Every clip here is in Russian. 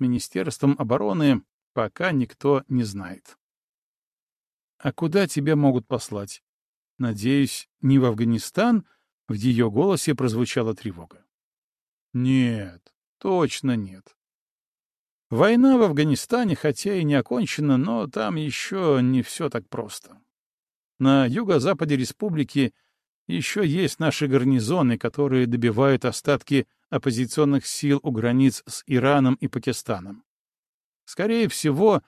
Министерством обороны пока никто не знает. А куда тебя могут послать? Надеюсь, не в Афганистан? В ее голосе прозвучала тревога. Нет, точно нет. Война в Афганистане, хотя и не окончена, но там еще не все так просто. На юго-западе республики еще есть наши гарнизоны, которые добивают остатки оппозиционных сил у границ с Ираном и Пакистаном. Скорее всего,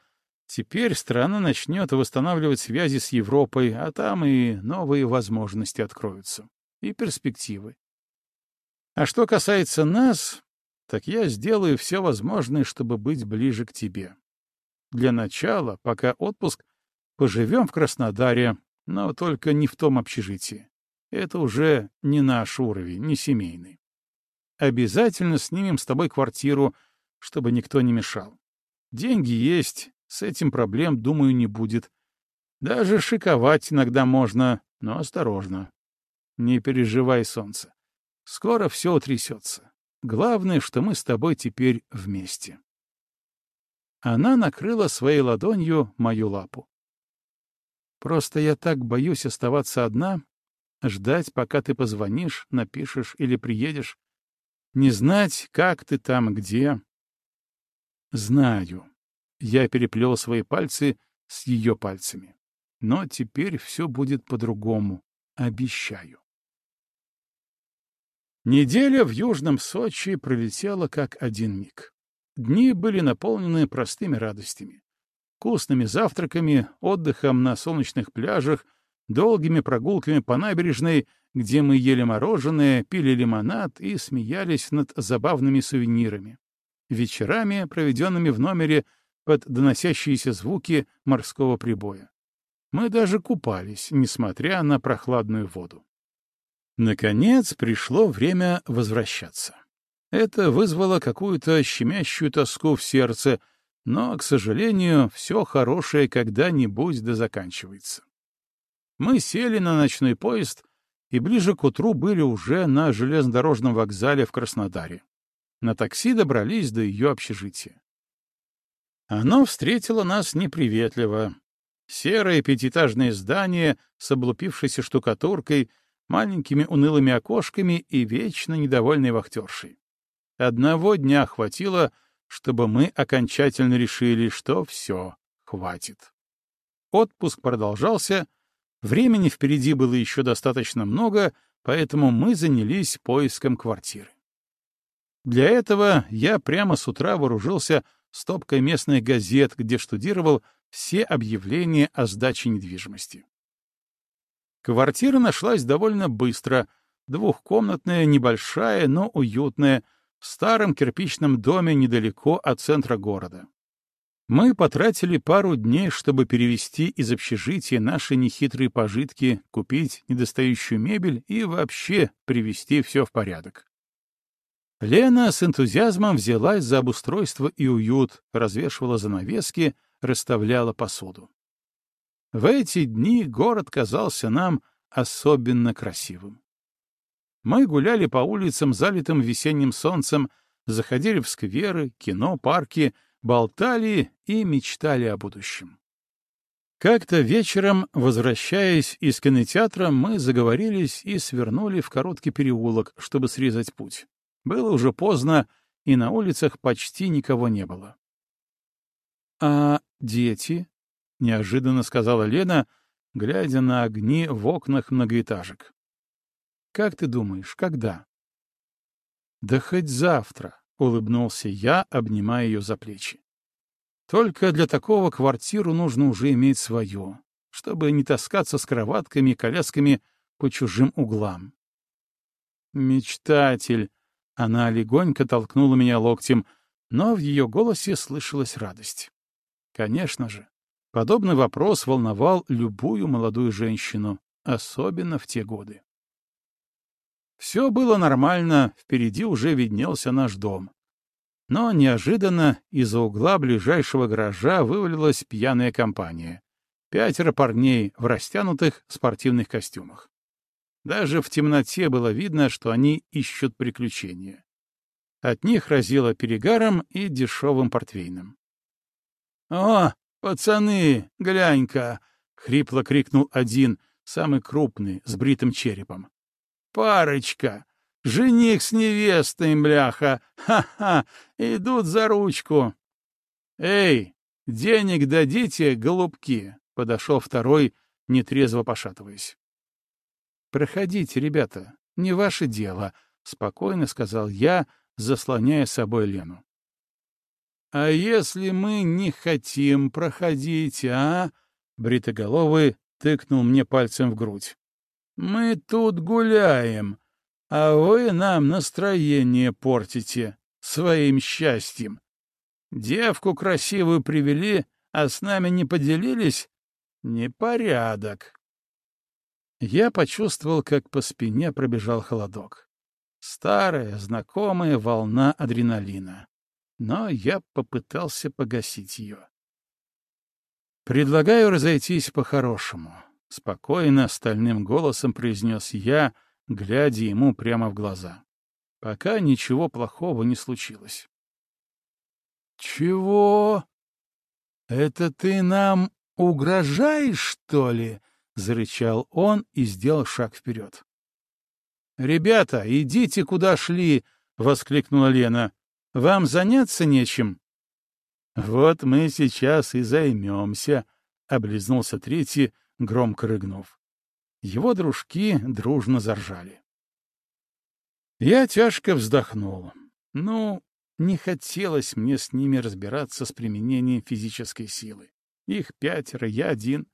теперь страна начнет восстанавливать связи с Европой, а там и новые возможности откроются, и перспективы. А что касается нас, так я сделаю все возможное, чтобы быть ближе к тебе. Для начала, пока отпуск, поживем в Краснодаре, но только не в том общежитии. Это уже не наш уровень, не семейный. Обязательно снимем с тобой квартиру, чтобы никто не мешал. Деньги есть, с этим проблем, думаю, не будет. Даже шиковать иногда можно, но осторожно. Не переживай, солнце. Скоро все утрясется. Главное, что мы с тобой теперь вместе. Она накрыла своей ладонью мою лапу. Просто я так боюсь оставаться одна, ждать, пока ты позвонишь, напишешь или приедешь, не знать, как ты там, где. Знаю. Я переплел свои пальцы с ее пальцами. Но теперь все будет по-другому. Обещаю. Неделя в Южном Сочи пролетела как один миг. Дни были наполнены простыми радостями. Вкусными завтраками, отдыхом на солнечных пляжах, долгими прогулками по набережной, где мы ели мороженое, пили лимонад и смеялись над забавными сувенирами. Вечерами, проведенными в номере под доносящиеся звуки морского прибоя. Мы даже купались, несмотря на прохладную воду. Наконец пришло время возвращаться. Это вызвало какую-то щемящую тоску в сердце, но, к сожалению, все хорошее когда-нибудь да заканчивается. Мы сели на ночной поезд и ближе к утру были уже на железнодорожном вокзале в Краснодаре. На такси добрались до ее общежития. Оно встретило нас неприветливо. Серое пятиэтажное здание с облупившейся штукатуркой — маленькими унылыми окошками и вечно недовольной вахтершей. Одного дня хватило, чтобы мы окончательно решили, что все, хватит. Отпуск продолжался, времени впереди было еще достаточно много, поэтому мы занялись поиском квартиры. Для этого я прямо с утра вооружился стопкой местных газет, где штудировал все объявления о сдаче недвижимости. Квартира нашлась довольно быстро. Двухкомнатная, небольшая, но уютная, в старом кирпичном доме недалеко от центра города. Мы потратили пару дней, чтобы перевести из общежития наши нехитрые пожитки, купить недостающую мебель и вообще привести все в порядок. Лена с энтузиазмом взялась за обустройство и уют, развешивала занавески, расставляла посуду. В эти дни город казался нам особенно красивым. Мы гуляли по улицам, залитым весенним солнцем, заходили в скверы, кино, парки, болтали и мечтали о будущем. Как-то вечером, возвращаясь из кинотеатра, мы заговорились и свернули в короткий переулок, чтобы срезать путь. Было уже поздно, и на улицах почти никого не было. — А дети? — неожиданно сказала Лена, глядя на огни в окнах многоэтажек. «Как ты думаешь, когда?» «Да хоть завтра», — улыбнулся я, обнимая ее за плечи. «Только для такого квартиру нужно уже иметь свою, чтобы не таскаться с кроватками и колясками по чужим углам». «Мечтатель!» — она легонько толкнула меня локтем, но в ее голосе слышалась радость. «Конечно же, Подобный вопрос волновал любую молодую женщину, особенно в те годы. Все было нормально, впереди уже виднелся наш дом. Но неожиданно из-за угла ближайшего гаража вывалилась пьяная компания. Пятеро парней в растянутых спортивных костюмах. Даже в темноте было видно, что они ищут приключения. От них разило перегаром и дешевым портвейном. — О, пацаны, глянь-ка! — хрипло крикнул один, самый крупный, с бритым черепом. — Парочка! Жених с невестой, бляха! Ха-ха! Идут за ручку! — Эй, денег дадите, голубки! — подошел второй, нетрезво пошатываясь. — Проходите, ребята, не ваше дело, — спокойно сказал я, заслоняя собой Лену. — А если мы не хотим проходить, а? — Бритоголовый тыкнул мне пальцем в грудь. — Мы тут гуляем, а вы нам настроение портите своим счастьем. Девку красивую привели, а с нами не поделились? Непорядок. Я почувствовал, как по спине пробежал холодок. Старая, знакомая волна адреналина. Но я попытался погасить ее. «Предлагаю разойтись по-хорошему», — спокойно, стальным голосом произнес я, глядя ему прямо в глаза. «Пока ничего плохого не случилось». «Чего? Это ты нам угрожаешь, что ли?» — зарычал он и сделал шаг вперед. «Ребята, идите, куда шли!» — воскликнула Лена. «Вам заняться нечем?» «Вот мы сейчас и займемся», — облизнулся третий, громко рыгнув. Его дружки дружно заржали. Я тяжко вздохнул. Ну, не хотелось мне с ними разбираться с применением физической силы. Их пятеро, я один.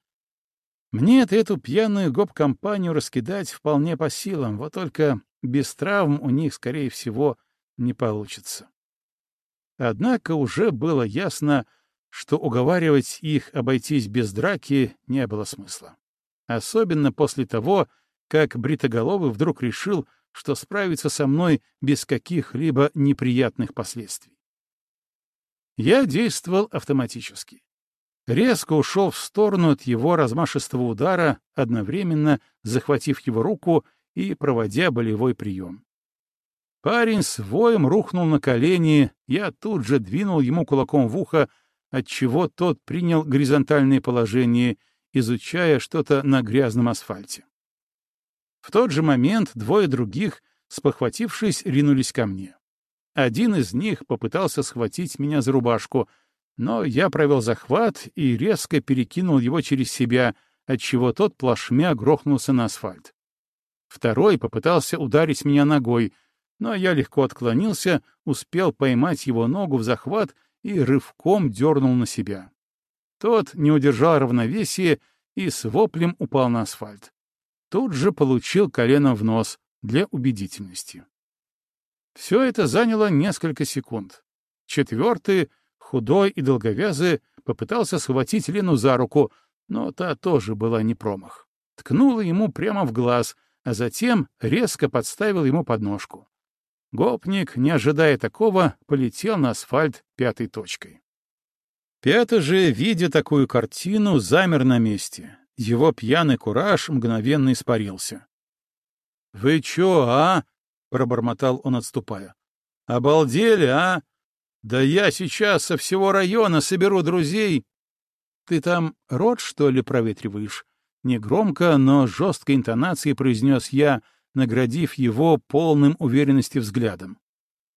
Мне-то эту пьяную гоп-компанию раскидать вполне по силам, вот только без травм у них, скорее всего, не получится. Однако уже было ясно, что уговаривать их обойтись без драки не было смысла. Особенно после того, как Бритоголовый вдруг решил, что справится со мной без каких-либо неприятных последствий. Я действовал автоматически резко ушел в сторону от его размашистого удара, одновременно захватив его руку и проводя болевой прием. Парень с воем рухнул на колени, я тут же двинул ему кулаком в ухо, отчего тот принял горизонтальное положение, изучая что-то на грязном асфальте. В тот же момент двое других, спохватившись, ринулись ко мне. Один из них попытался схватить меня за рубашку — но я провел захват и резко перекинул его через себя, отчего тот плашмя грохнулся на асфальт. Второй попытался ударить меня ногой, но я легко отклонился, успел поймать его ногу в захват и рывком дернул на себя. Тот не удержал равновесия и с воплем упал на асфальт. Тут же получил коленом в нос для убедительности. Все это заняло несколько секунд. Четвертый — худой и долговязый, попытался схватить Лену за руку, но та тоже была не промах. Ткнула ему прямо в глаз, а затем резко подставил ему подножку. Гопник, не ожидая такого, полетел на асфальт пятой точкой. Пятый же, видя такую картину, замер на месте. Его пьяный кураж мгновенно испарился. — Вы чё, а? — пробормотал он, отступая. — Обалдели, а? Да я сейчас со всего района соберу друзей. Ты там рот, что ли, проветриваешь? Негромко, но жесткой интонацией произнес я, наградив его полным уверенности взглядом.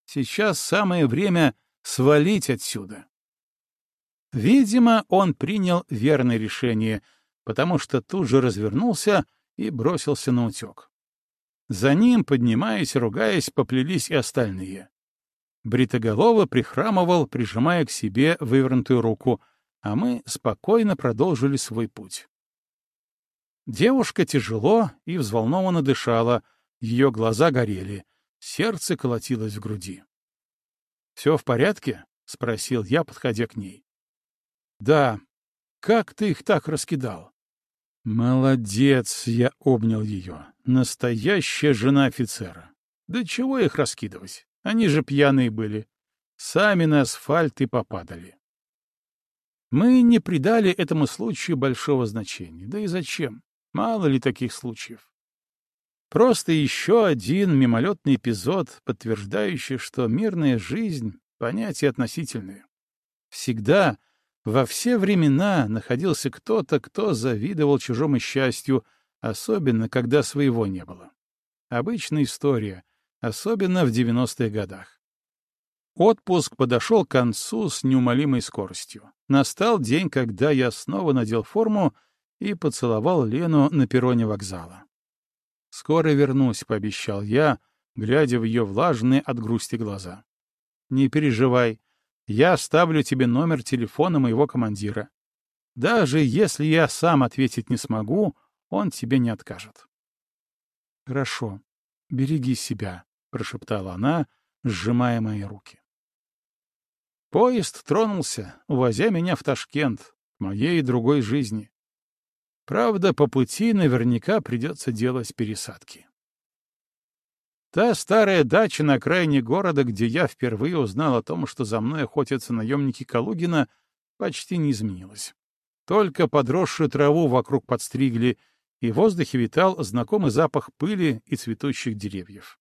Сейчас самое время свалить отсюда. Видимо, он принял верное решение, потому что тут же развернулся и бросился на утек. За ним, поднимаясь, ругаясь, поплелись и остальные. Бритоголово прихрамывал, прижимая к себе вывернутую руку, а мы спокойно продолжили свой путь. Девушка тяжело и взволнованно дышала, ее глаза горели, сердце колотилось в груди. — Все в порядке? — спросил я, подходя к ней. — Да. Как ты их так раскидал? — Молодец, я обнял ее. Настоящая жена офицера. Да чего их раскидывать? Они же пьяные были. Сами на асфальт и попадали. Мы не придали этому случаю большого значения. Да и зачем? Мало ли таких случаев. Просто еще один мимолетный эпизод, подтверждающий, что мирная жизнь — понятие относительное. Всегда, во все времена находился кто-то, кто завидовал чужому счастью, особенно когда своего не было. Обычная история, особенно в 90-х годах. Отпуск подошел к концу с неумолимой скоростью. Настал день, когда я снова надел форму и поцеловал Лену на перроне вокзала. «Скоро вернусь», — пообещал я, глядя в ее влажные от грусти глаза. «Не переживай, я оставлю тебе номер телефона моего командира. Даже если я сам ответить не смогу, он тебе не откажет». «Хорошо, береги себя», — прошептала она, сжимая мои руки. Поезд тронулся, увозя меня в Ташкент, к моей другой жизни. Правда, по пути наверняка придется делать пересадки. Та старая дача на окраине города, где я впервые узнал о том, что за мной охотятся наемники Калугина, почти не изменилась. Только подросшую траву вокруг подстригли, и в воздухе витал знакомый запах пыли и цветущих деревьев.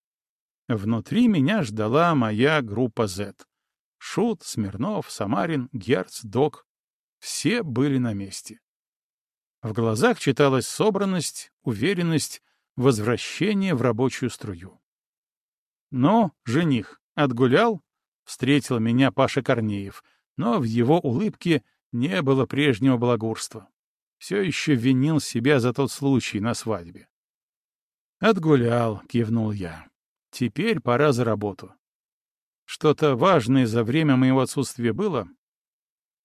Внутри меня ждала моя группа Z. Шут, Смирнов, Самарин, Герц, Док. Все были на месте. В глазах читалась собранность, уверенность, возвращение в рабочую струю. Но жених отгулял, встретил меня Паша Корнеев, но в его улыбке не было прежнего благурства. Все еще винил себя за тот случай на свадьбе. «Отгулял», — кивнул я. «Теперь пора за работу. Что-то важное за время моего отсутствия было?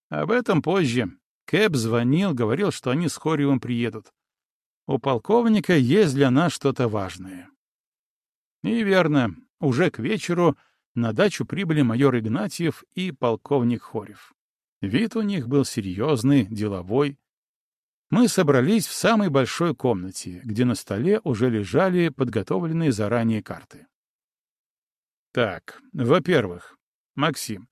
Об этом позже. Кэп звонил, говорил, что они с Хорьевым приедут. У полковника есть для нас что-то важное. И верно, уже к вечеру на дачу прибыли майор Игнатьев и полковник Хорев. Вид у них был серьезный, деловой. Мы собрались в самой большой комнате, где на столе уже лежали подготовленные заранее карты. Так, во-первых, Максим,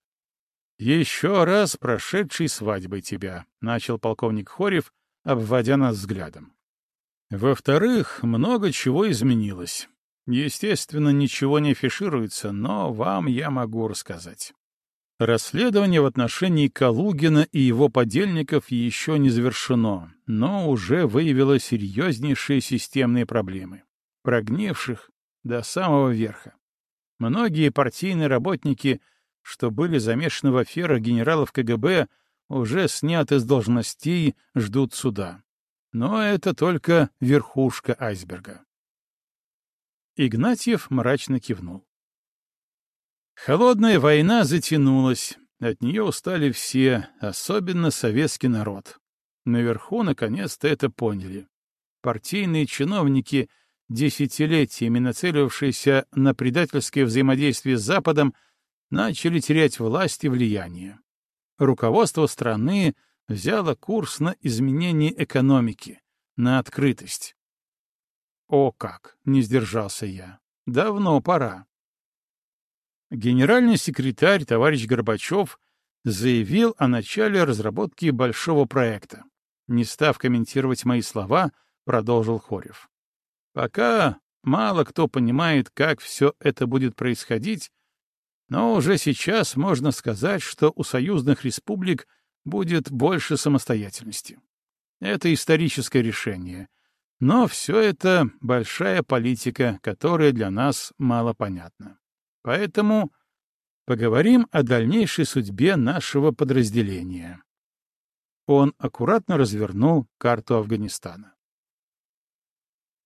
«Еще раз прошедший свадьбой тебя», — начал полковник Хорев, обводя нас взглядом. «Во-вторых, много чего изменилось. Естественно, ничего не афишируется, но вам я могу рассказать. Расследование в отношении Калугина и его подельников еще не завершено, но уже выявило серьезнейшие системные проблемы, прогнивших до самого верха. Многие партийные работники — что были замешаны в аферах генералов КГБ, уже сняты с должностей, ждут суда. Но это только верхушка айсберга. Игнатьев мрачно кивнул. Холодная война затянулась, от нее устали все, особенно советский народ. Наверху наконец-то это поняли. Партийные чиновники, десятилетиями нацеливавшиеся на предательское взаимодействие с Западом, начали терять власть и влияние. Руководство страны взяло курс на изменение экономики, на открытость. О как! Не сдержался я. Давно пора. Генеральный секретарь товарищ Горбачев заявил о начале разработки большого проекта. Не став комментировать мои слова, продолжил Хорев. Пока мало кто понимает, как все это будет происходить, но уже сейчас можно сказать, что у союзных республик будет больше самостоятельности. Это историческое решение. Но все это большая политика, которая для нас мало понятна. Поэтому поговорим о дальнейшей судьбе нашего подразделения. Он аккуратно развернул карту Афганистана.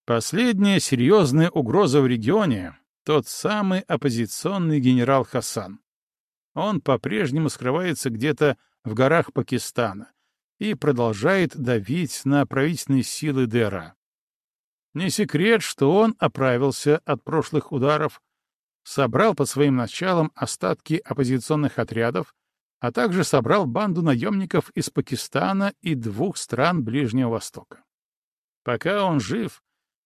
Последняя серьезная угроза в регионе тот самый оппозиционный генерал Хасан. Он по-прежнему скрывается где-то в горах Пакистана и продолжает давить на правительственные силы ДРА. Не секрет, что он оправился от прошлых ударов, собрал под своим началом остатки оппозиционных отрядов, а также собрал банду наемников из Пакистана и двух стран Ближнего Востока. Пока он жив,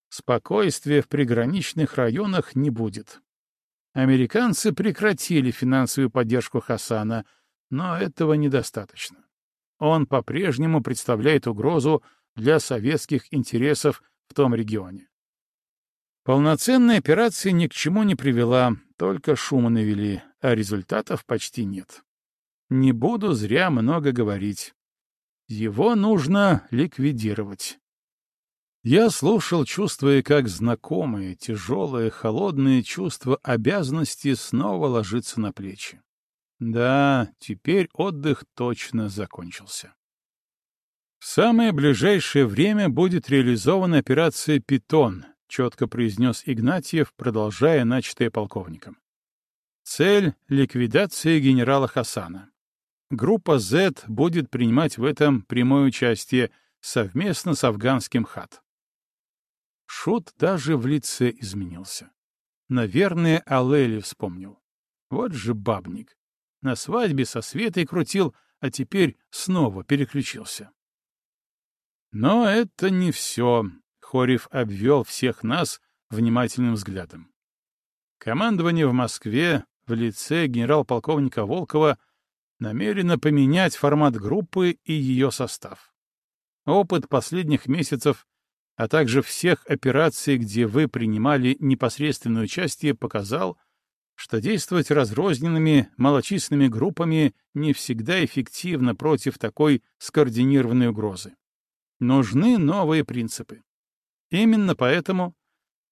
Спокойствия в приграничных районах не будет. Американцы прекратили финансовую поддержку Хасана, но этого недостаточно. Он по-прежнему представляет угрозу для советских интересов в том регионе. Полноценная операция ни к чему не привела, только шума навели, а результатов почти нет. Не буду зря много говорить. Его нужно ликвидировать. Я слушал, чувствуя, как знакомые, тяжелые, холодные чувства обязанности снова ложится на плечи. Да, теперь отдых точно закончился. Самое ближайшее время будет реализована операция «Питон», четко произнес Игнатьев, продолжая начатое полковником. Цель — ликвидация генерала Хасана. Группа Z будет принимать в этом прямое участие совместно с афганским ХАТ. Шут даже в лице изменился. Наверное, Алели вспомнил. Вот же бабник. На свадьбе со Светой крутил, а теперь снова переключился. Но это не все. Хорев обвел всех нас внимательным взглядом. Командование в Москве в лице генерал-полковника Волкова намерено поменять формат группы и ее состав. Опыт последних месяцев, а также всех операций, где вы принимали непосредственное участие, показал, что действовать разрозненными, малочисленными группами не всегда эффективно против такой скоординированной угрозы. Нужны новые принципы. Именно поэтому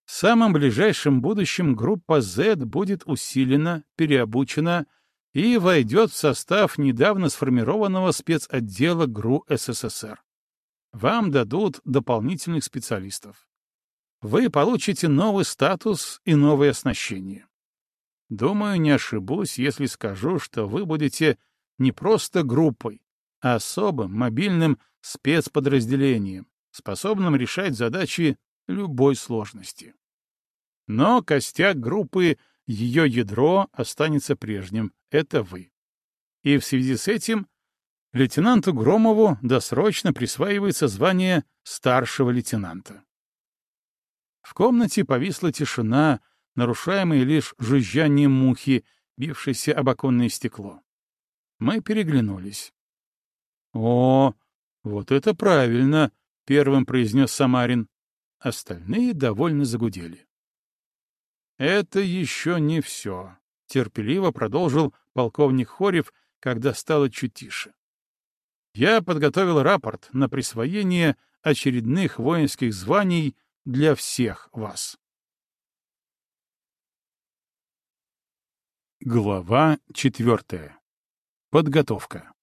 в самом ближайшем будущем группа Z будет усилена, переобучена и войдет в состав недавно сформированного спецотдела ГРУ СССР. Вам дадут дополнительных специалистов. Вы получите новый статус и новое оснащение. Думаю, не ошибусь, если скажу, что вы будете не просто группой, а особым мобильным спецподразделением, способным решать задачи любой сложности. Но костяк группы, ее ядро останется прежним — это вы. И в связи с этим лейтенанту Громову досрочно присваивается звание старшего лейтенанта. В комнате повисла тишина, нарушаемая лишь жужжанием мухи, бившейся об оконное стекло. Мы переглянулись. «О, вот это правильно!» — первым произнес Самарин. Остальные довольно загудели. «Это еще не все», — терпеливо продолжил полковник Хорев, когда стало чуть тише. «Я подготовил рапорт на присвоение очередных воинских званий для всех вас». Глава четвертая. Подготовка.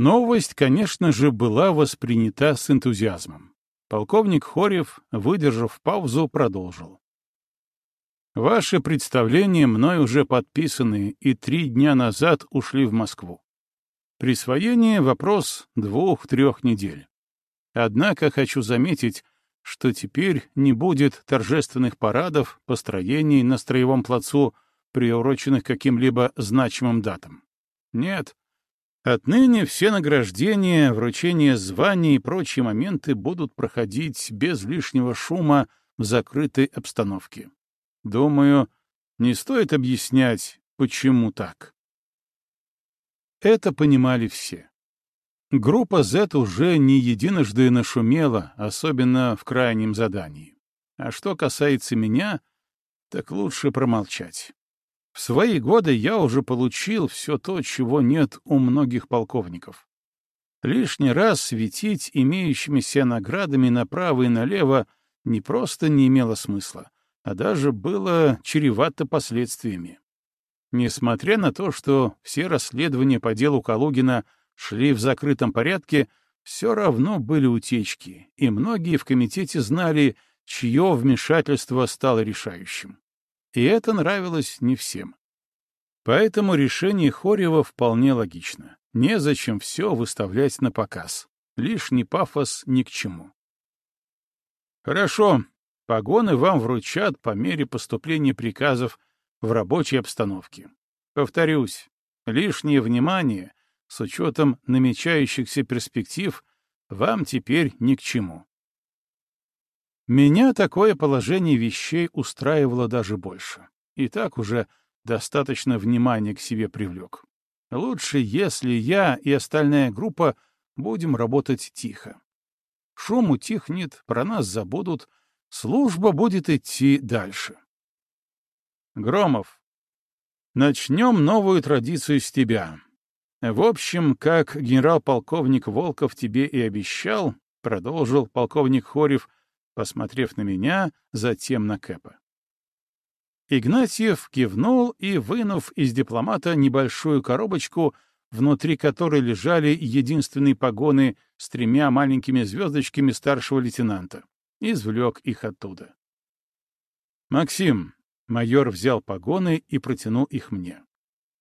Новость, конечно же, была воспринята с энтузиазмом. Полковник Хорев, выдержав паузу, продолжил. Ваши представления мной уже подписаны и три дня назад ушли в Москву. Присвоение — вопрос двух-трех недель. Однако хочу заметить, что теперь не будет торжественных парадов, построений на строевом плацу, приуроченных каким-либо значимым датам. Нет, Отныне все награждения, вручение званий и прочие моменты будут проходить без лишнего шума в закрытой обстановке. Думаю, не стоит объяснять, почему так. Это понимали все. Группа Z уже не единожды нашумела, особенно в крайнем задании. А что касается меня, так лучше промолчать. В свои годы я уже получил все то, чего нет у многих полковников. Лишний раз светить имеющимися наградами направо и налево не просто не имело смысла, а даже было чревато последствиями. Несмотря на то, что все расследования по делу Калугина шли в закрытом порядке, все равно были утечки, и многие в комитете знали, чье вмешательство стало решающим. И это нравилось не всем. Поэтому решение Хорева вполне логично. Незачем все выставлять на показ. Лишний пафос ни к чему. Хорошо, погоны вам вручат по мере поступления приказов в рабочей обстановке. Повторюсь, лишнее внимание, с учетом намечающихся перспектив, вам теперь ни к чему. Меня такое положение вещей устраивало даже больше. И так уже достаточно внимания к себе привлек. Лучше, если я и остальная группа будем работать тихо. Шум утихнет, про нас забудут, служба будет идти дальше. Громов, начнем новую традицию с тебя. В общем, как генерал-полковник Волков тебе и обещал, продолжил полковник Хорев, посмотрев на меня, затем на Кэпа. Игнатьев кивнул и, вынув из дипломата небольшую коробочку, внутри которой лежали единственные погоны с тремя маленькими звездочками старшего лейтенанта, извлек их оттуда. «Максим», — майор взял погоны и протянул их мне.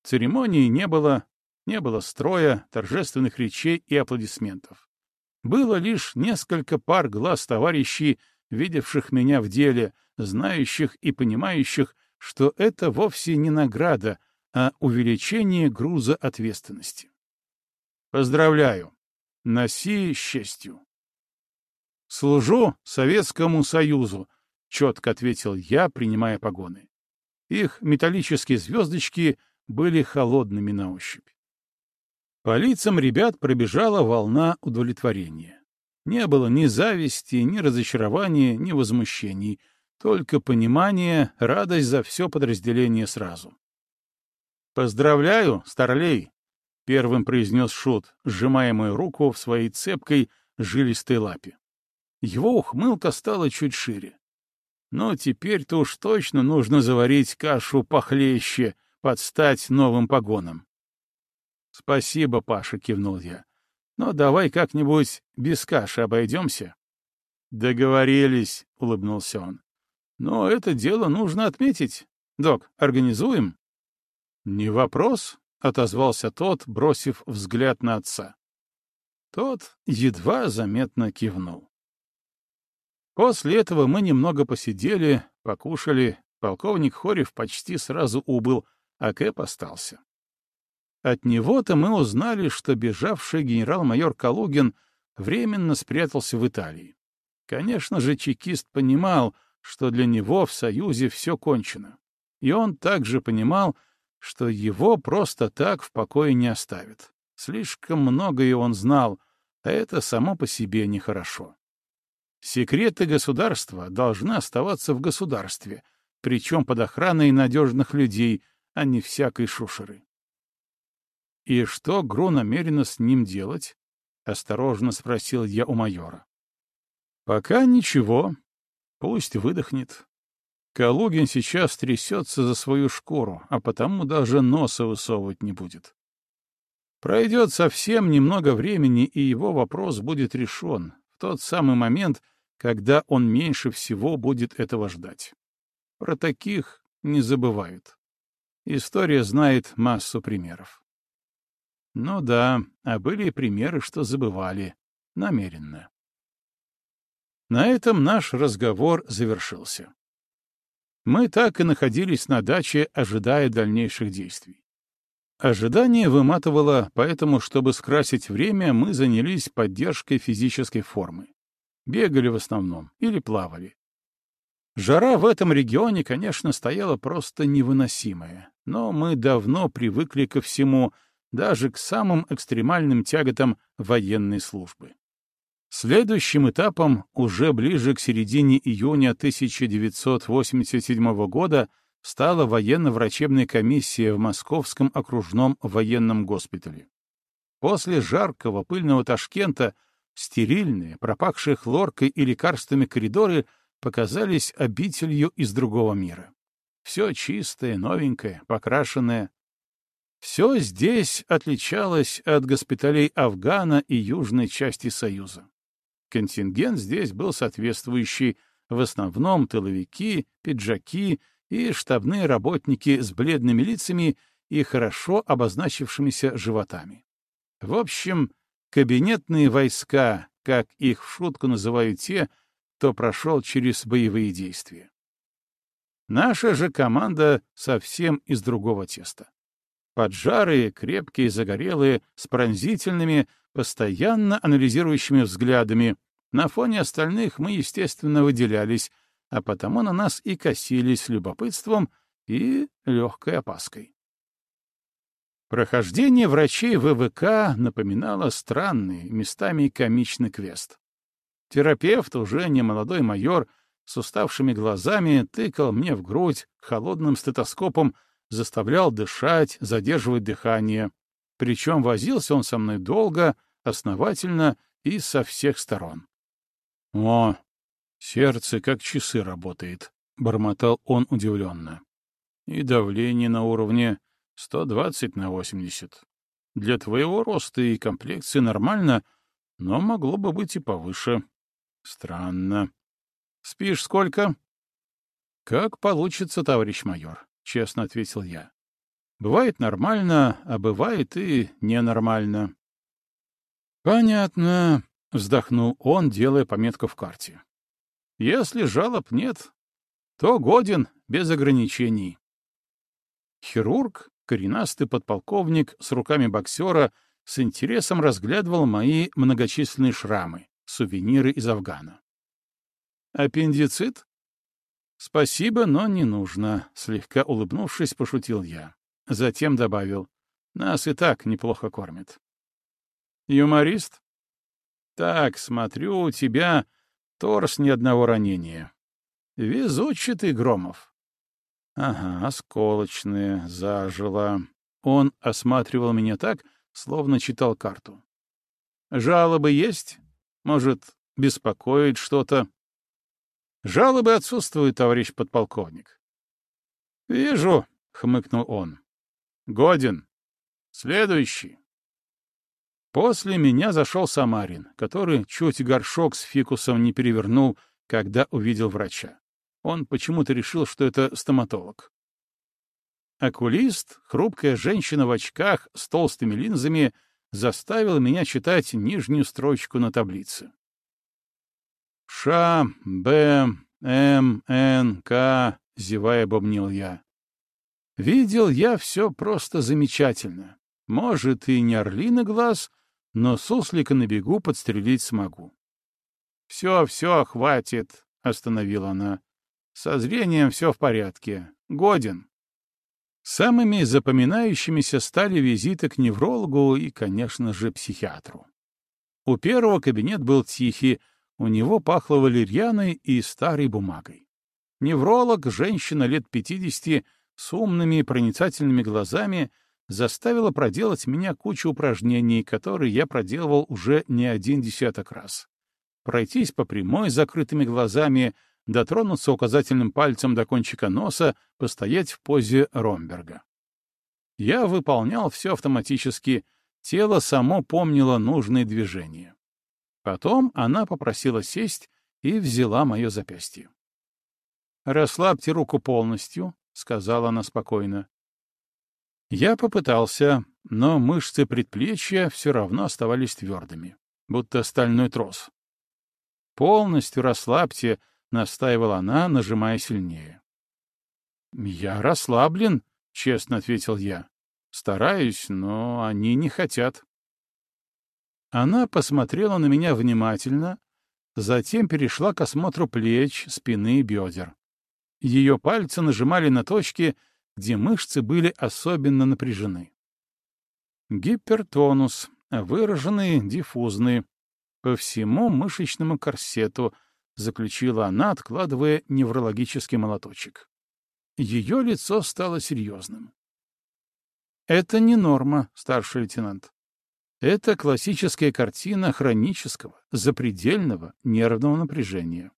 Церемонии не было, не было строя, торжественных речей и аплодисментов. Было лишь несколько пар глаз товарищей, видевших меня в деле, знающих и понимающих, что это вовсе не награда, а увеличение груза ответственности. Поздравляю. Носи счастью. Служу Советскому Союзу, четко ответил я, принимая погоны. Их металлические звездочки были холодными на ощупь. По лицам ребят пробежала волна удовлетворения. Не было ни зависти, ни разочарования, ни возмущений, только понимание, радость за все подразделение сразу. «Поздравляю, старлей!» — первым произнес Шут, сжимая мою руку в своей цепкой, жилистой лапе. Его ухмылка стала чуть шире. Но теперь-то уж точно нужно заварить кашу похлеще, подстать новым погонам. «Спасибо, Паша», — кивнул я. «Но давай как-нибудь без каши обойдемся». «Договорились», — улыбнулся он. Но это дело нужно отметить. Док, организуем? — Не вопрос, — отозвался тот, бросив взгляд на отца. Тот едва заметно кивнул. После этого мы немного посидели, покушали, полковник Хорев почти сразу убыл, а Кэп остался. От него-то мы узнали, что бежавший генерал-майор Калугин временно спрятался в Италии. Конечно же, чекист понимал, что для него в Союзе все кончено. И он также понимал, что его просто так в покое не оставят. Слишком многое он знал, а это само по себе нехорошо. Секреты государства должны оставаться в государстве, причем под охраной надежных людей, а не всякой шушеры. «И что Гру намерена с ним делать?» — осторожно спросил я у майора. «Пока ничего», Пусть выдохнет. Калугин сейчас трясется за свою шкуру, а потому даже носа высовывать не будет. Пройдет совсем немного времени, и его вопрос будет решен в тот самый момент, когда он меньше всего будет этого ждать. Про таких не забывают. История знает массу примеров. Ну да, а были и примеры, что забывали намеренно. На этом наш разговор завершился. Мы так и находились на даче, ожидая дальнейших действий. Ожидание выматывало, поэтому, чтобы скрасить время, мы занялись поддержкой физической формы. Бегали в основном или плавали. Жара в этом регионе, конечно, стояла просто невыносимая, но мы давно привыкли ко всему, даже к самым экстремальным тяготам военной службы. Следующим этапом, уже ближе к середине июня 1987 года, стала военно-врачебная комиссия в Московском окружном военном госпитале. После жаркого пыльного Ташкента стерильные, пропахшие хлоркой и лекарствами коридоры показались обителью из другого мира. Все чистое, новенькое, покрашенное. Все здесь отличалось от госпиталей Афгана и южной части Союза. Контингент здесь был соответствующий, в основном тыловики, пиджаки и штабные работники с бледными лицами и хорошо обозначившимися животами. В общем, кабинетные войска, как их в шутку называют те, кто прошел через боевые действия. Наша же команда совсем из другого теста. Поджарые, крепкие, загорелые, с пронзительными, постоянно анализирующими взглядами. На фоне остальных мы, естественно, выделялись, а потому на нас и косились любопытством и легкой опаской. Прохождение врачей ВВК напоминало странный, местами комичный квест. Терапевт, уже не молодой майор, с уставшими глазами тыкал мне в грудь холодным стетоскопом, заставлял дышать, задерживать дыхание. Причем возился он со мной долго, основательно и со всех сторон. — О, сердце как часы работает, — бормотал он удивленно. — И давление на уровне 120 на 80. Для твоего роста и комплекции нормально, но могло бы быть и повыше. Странно. Спишь сколько? Как получится, товарищ майор, честно ответил я. Бывает нормально, а бывает и ненормально. Понятно, вздохнул он, делая пометку в карте. Если жалоб нет, то годен без ограничений. Хирург, коренастый подполковник с руками боксера, с интересом разглядывал мои многочисленные шрамы, сувениры из Афгана. «Аппендицит?» «Спасибо, но не нужно», — слегка улыбнувшись, пошутил я. Затем добавил, «Нас и так неплохо кормят». «Юморист?» «Так, смотрю, у тебя торс ни одного ранения. Везучий ты, Громов». «Ага, осколочные, зажило». Он осматривал меня так, словно читал карту. «Жалобы есть? Может, беспокоит что-то?» Жалобы отсутствуют, товарищ подполковник. Вижу, хмыкнул он. Годен. Следующий. После меня зашел Самарин, который чуть горшок с фикусом не перевернул, когда увидел врача. Он почему-то решил, что это стоматолог. Окулист, хрупкая женщина в очках с толстыми линзами, заставил меня читать нижнюю строчку на таблице. Ш, Б, М, Н, К, зевая бомнил я. Видел я все просто замечательно. Может, и не орлиный глаз, но суслика на бегу подстрелить смогу. «Все, все, хватит», — остановила она. «Со зрением все в порядке. Годен». Самыми запоминающимися стали визиты к неврологу и, конечно же, психиатру. У первого кабинет был тихий, у него пахло валерьяной и старой бумагой. Невролог, женщина лет пятидесяти, с умными проницательными глазами, заставила проделать меня кучу упражнений, которые я проделывал уже не один десяток раз. Пройтись по прямой с закрытыми глазами, дотронуться указательным пальцем до кончика носа, постоять в позе Ромберга. Я выполнял все автоматически, тело само помнило нужные движения. Потом она попросила сесть и взяла мое запястье. «Расслабьте руку полностью», — сказала она спокойно. Я попытался, но мышцы предплечья все равно оставались твердыми, будто стальной трос. «Полностью расслабьте», — настаивала она, нажимая сильнее. «Я расслаблен», — честно ответил я. «Стараюсь, но они не хотят». Она посмотрела на меня внимательно, затем перешла к осмотру плеч, спины и бедер. Ее пальцы нажимали на точки, где мышцы были особенно напряжены. Гипертонус, выраженный, диффузный, по всему мышечному корсету, заключила она, откладывая неврологический молоточек. Ее лицо стало серьезным. «Это не норма, старший лейтенант. Это классическая картина хронического, запредельного нервного напряжения.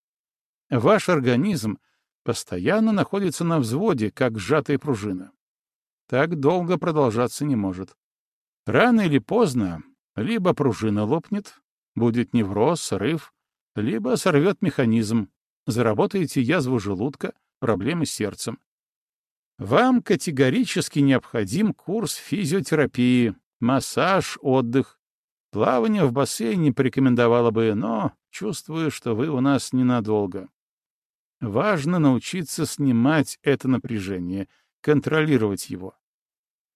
Ваш организм постоянно находится на взводе, как сжатая пружина. Так долго продолжаться не может. Рано или поздно либо пружина лопнет, будет невроз, срыв, либо сорвет механизм, заработаете язву желудка, проблемы с сердцем. Вам категорически необходим курс физиотерапии, Массаж, отдых. Плавание в бассейне порекомендовала бы, но чувствую, что вы у нас ненадолго. Важно научиться снимать это напряжение, контролировать его.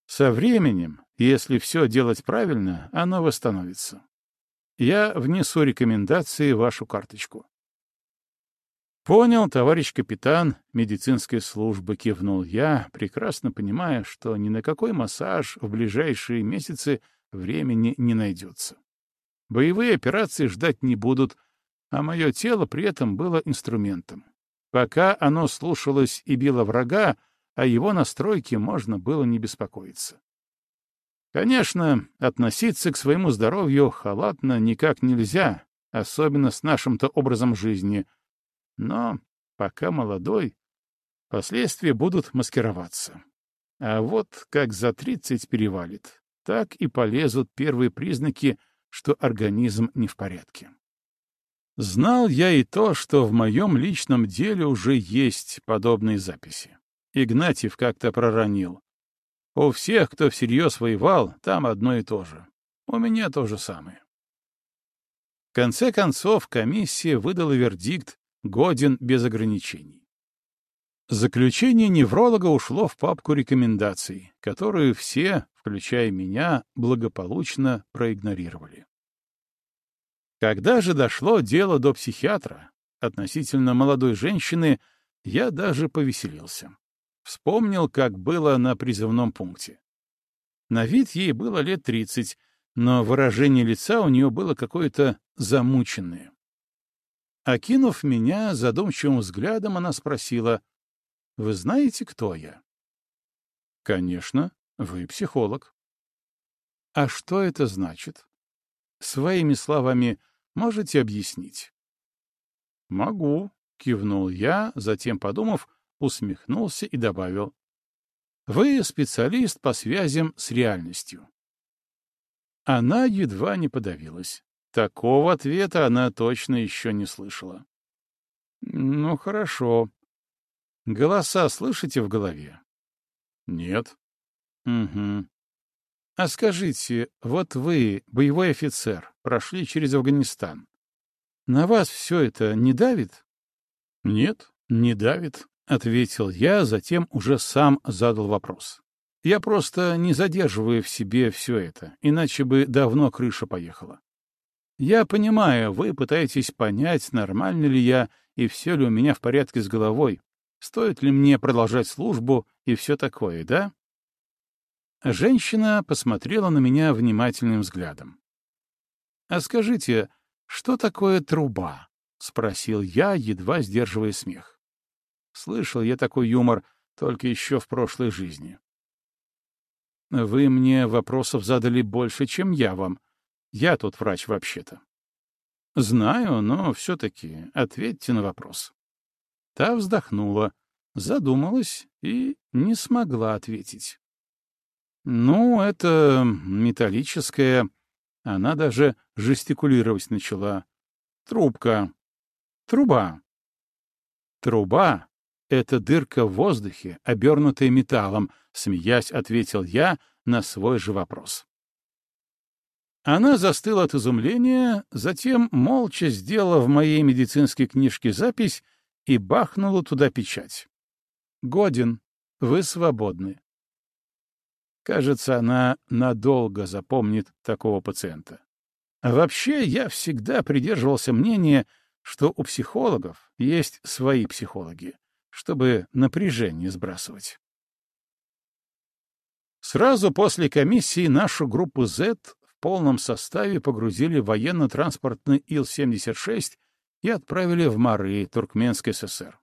Со временем, если все делать правильно, оно восстановится. Я внесу рекомендации в вашу карточку. «Понял, товарищ капитан медицинской службы», — кивнул я, прекрасно понимая, что ни на какой массаж в ближайшие месяцы времени не найдется. Боевые операции ждать не будут, а мое тело при этом было инструментом. Пока оно слушалось и било врага, о его настройке можно было не беспокоиться. Конечно, относиться к своему здоровью халатно никак нельзя, особенно с нашим-то образом жизни. Но пока молодой, последствия будут маскироваться. А вот как за тридцать перевалит, так и полезут первые признаки, что организм не в порядке. Знал я и то, что в моем личном деле уже есть подобные записи. Игнатьев как-то проронил. У всех, кто всерьез воевал, там одно и то же. У меня то же самое. В конце концов, комиссия выдала вердикт, годен без ограничений. Заключение невролога ушло в папку рекомендаций, которую все, включая меня, благополучно проигнорировали. Когда же дошло дело до психиатра, относительно молодой женщины, я даже повеселился. Вспомнил, как было на призывном пункте. На вид ей было лет тридцать, но выражение лица у нее было какое-то замученное. Окинув меня задумчивым взглядом, она спросила, «Вы знаете, кто я?» «Конечно, вы психолог». «А что это значит?» Своими словами можете объяснить? Могу, кивнул я, затем, подумав, усмехнулся и добавил. Вы специалист по связям с реальностью. Она едва не подавилась. Такого ответа она точно еще не слышала. Ну, хорошо. Голоса слышите в голове? Нет. Угу. А скажите, вот вы, боевой офицер, прошли через Афганистан. На вас все это не давит? Нет, не давит, — ответил я, затем уже сам задал вопрос. Я просто не задерживаю в себе все это, иначе бы давно крыша поехала. Я понимаю, вы пытаетесь понять, нормально ли я и все ли у меня в порядке с головой, стоит ли мне продолжать службу и все такое, да? Женщина посмотрела на меня внимательным взглядом. «А скажите, что такое труба?» — спросил я, едва сдерживая смех. Слышал я такой юмор только еще в прошлой жизни. «Вы мне вопросов задали больше, чем я вам. Я тут врач вообще-то». «Знаю, но все-таки ответьте на вопрос». Та вздохнула, задумалась и не смогла ответить. Ну, это металлическая. Она даже жестикулировать начала. Трубка. Труба. Труба — это дырка в воздухе, обернутая металлом, смеясь, ответил я на свой же вопрос. Она застыла от изумления, затем молча сделала в моей медицинской книжке запись и бахнула туда печать. «Годен, вы свободны. Кажется, она надолго запомнит такого пациента. Вообще, я всегда придерживался мнения, что у психологов есть свои психологи, чтобы напряжение сбрасывать. Сразу после комиссии нашу группу Z полном составе погрузили в военно-транспортный Ил-76 и отправили в Мары, Туркменской ССР.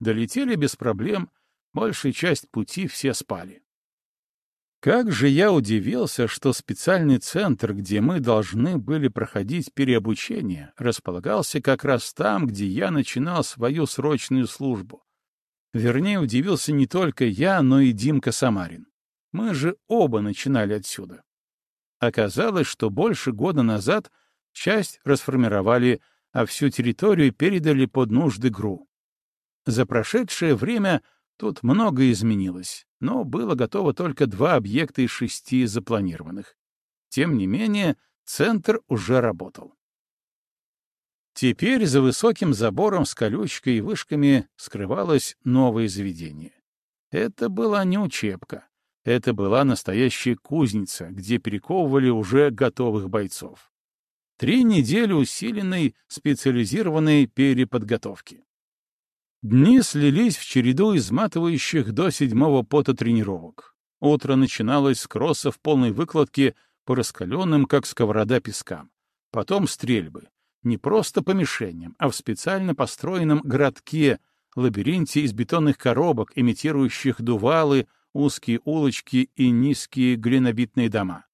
Долетели без проблем, большая часть пути все спали. Как же я удивился, что специальный центр, где мы должны были проходить переобучение, располагался как раз там, где я начинал свою срочную службу. Вернее, удивился не только я, но и Димка Самарин. Мы же оба начинали отсюда. Оказалось, что больше года назад часть расформировали, а всю территорию передали под нужды ГРУ. За прошедшее время тут многое изменилось но было готово только два объекта из шести запланированных. Тем не менее, центр уже работал. Теперь за высоким забором с колючкой и вышками скрывалось новое заведение. Это была не учебка. Это была настоящая кузница, где перековывали уже готовых бойцов. Три недели усиленной специализированной переподготовки. Дни слились в череду изматывающих до седьмого пота тренировок. Утро начиналось с кросса в полной выкладке по раскаленным, как сковорода, пескам. Потом стрельбы. Не просто по мишеням, а в специально построенном городке, лабиринте из бетонных коробок, имитирующих дувалы, узкие улочки и низкие глинобитные дома.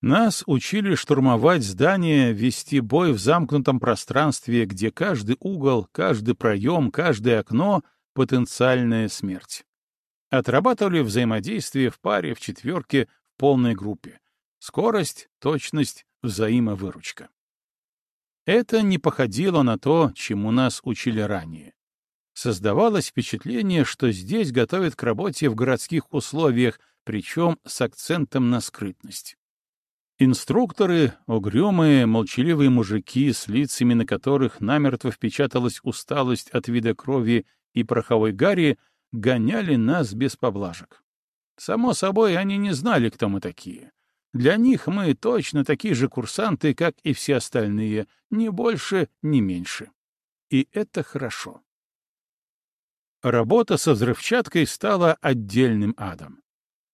Нас учили штурмовать здания, вести бой в замкнутом пространстве, где каждый угол, каждый проем, каждое окно — потенциальная смерть. Отрабатывали взаимодействие в паре, в четверке, в полной группе. Скорость, точность, взаимовыручка. Это не походило на то, чему нас учили ранее. Создавалось впечатление, что здесь готовят к работе в городских условиях, причем с акцентом на скрытность. Инструкторы, угрюмые, молчаливые мужики, с лицами на которых намертво впечаталась усталость от вида крови и пороховой гари, гоняли нас без поблажек. Само собой, они не знали, кто мы такие. Для них мы точно такие же курсанты, как и все остальные, ни больше, ни меньше. И это хорошо. Работа со взрывчаткой стала отдельным адом.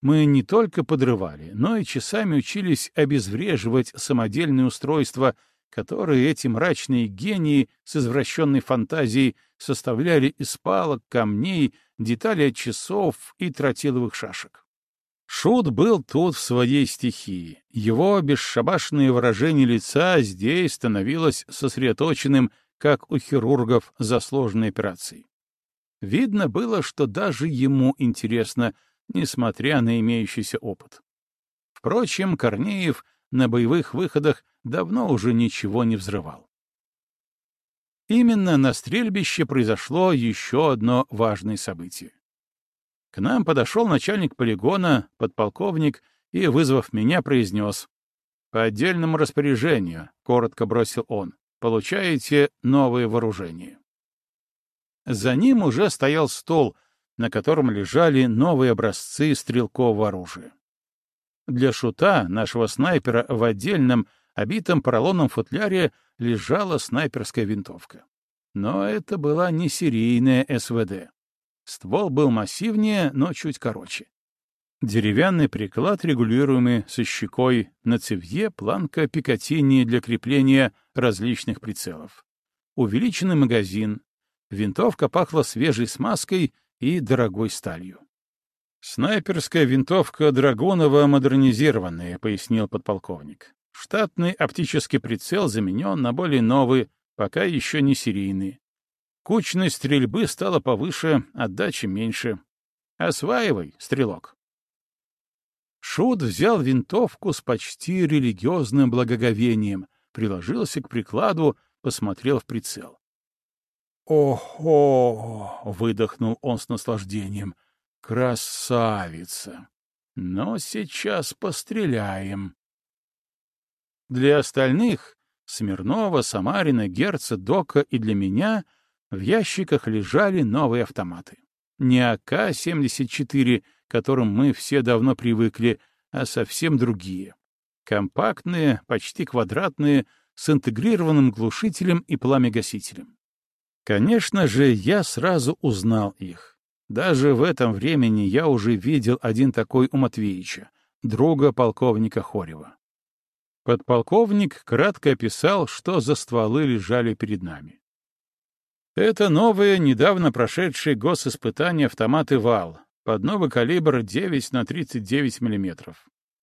Мы не только подрывали, но и часами учились обезвреживать самодельные устройства, которые эти мрачные гении с извращенной фантазией составляли из палок, камней, деталей часов и тротиловых шашек. Шут был тут в своей стихии. Его бесшабашное выражение лица здесь становилось сосредоточенным, как у хирургов за сложной операцией. Видно было, что даже ему интересно, несмотря на имеющийся опыт. Впрочем, Корнеев на боевых выходах давно уже ничего не взрывал. Именно на стрельбище произошло еще одно важное событие. К нам подошел начальник полигона, подполковник, и, вызвав меня, произнес. «По отдельному распоряжению», — коротко бросил он, — «получаете новое вооружение». За ним уже стоял стол, на котором лежали новые образцы стрелкового оружия. Для шута, нашего снайпера, в отдельном, обитом поролоном футляре лежала снайперская винтовка. Но это была не серийная СВД. Ствол был массивнее, но чуть короче. Деревянный приклад, регулируемый со щекой, на цевье планка Пикатини для крепления различных прицелов. Увеличенный магазин. Винтовка пахла свежей смазкой и дорогой сталью. «Снайперская винтовка Драгунова модернизированная», — пояснил подполковник. «Штатный оптический прицел заменен на более новый, пока еще не серийный. Кучность стрельбы стала повыше, отдачи меньше. Осваивай, стрелок. Шут взял винтовку с почти религиозным благоговением, приложился к прикладу, посмотрел в прицел. «Ого!» — выдохнул он с наслаждением. «Красавица! Но сейчас постреляем!» Для остальных — Смирнова, Самарина, Герца, Дока и для меня — в ящиках лежали новые автоматы. Не АК-74, к которым мы все давно привыкли, а совсем другие. Компактные, почти квадратные, с интегрированным глушителем и пламегасителем. Конечно же, я сразу узнал их. Даже в этом времени я уже видел один такой у Матвеича, друга полковника Хорева. Подполковник кратко описал, что за стволы лежали перед нами. Это новые, недавно прошедшие госиспытания автоматы ВАЛ под новый калибр 9 на 39 мм,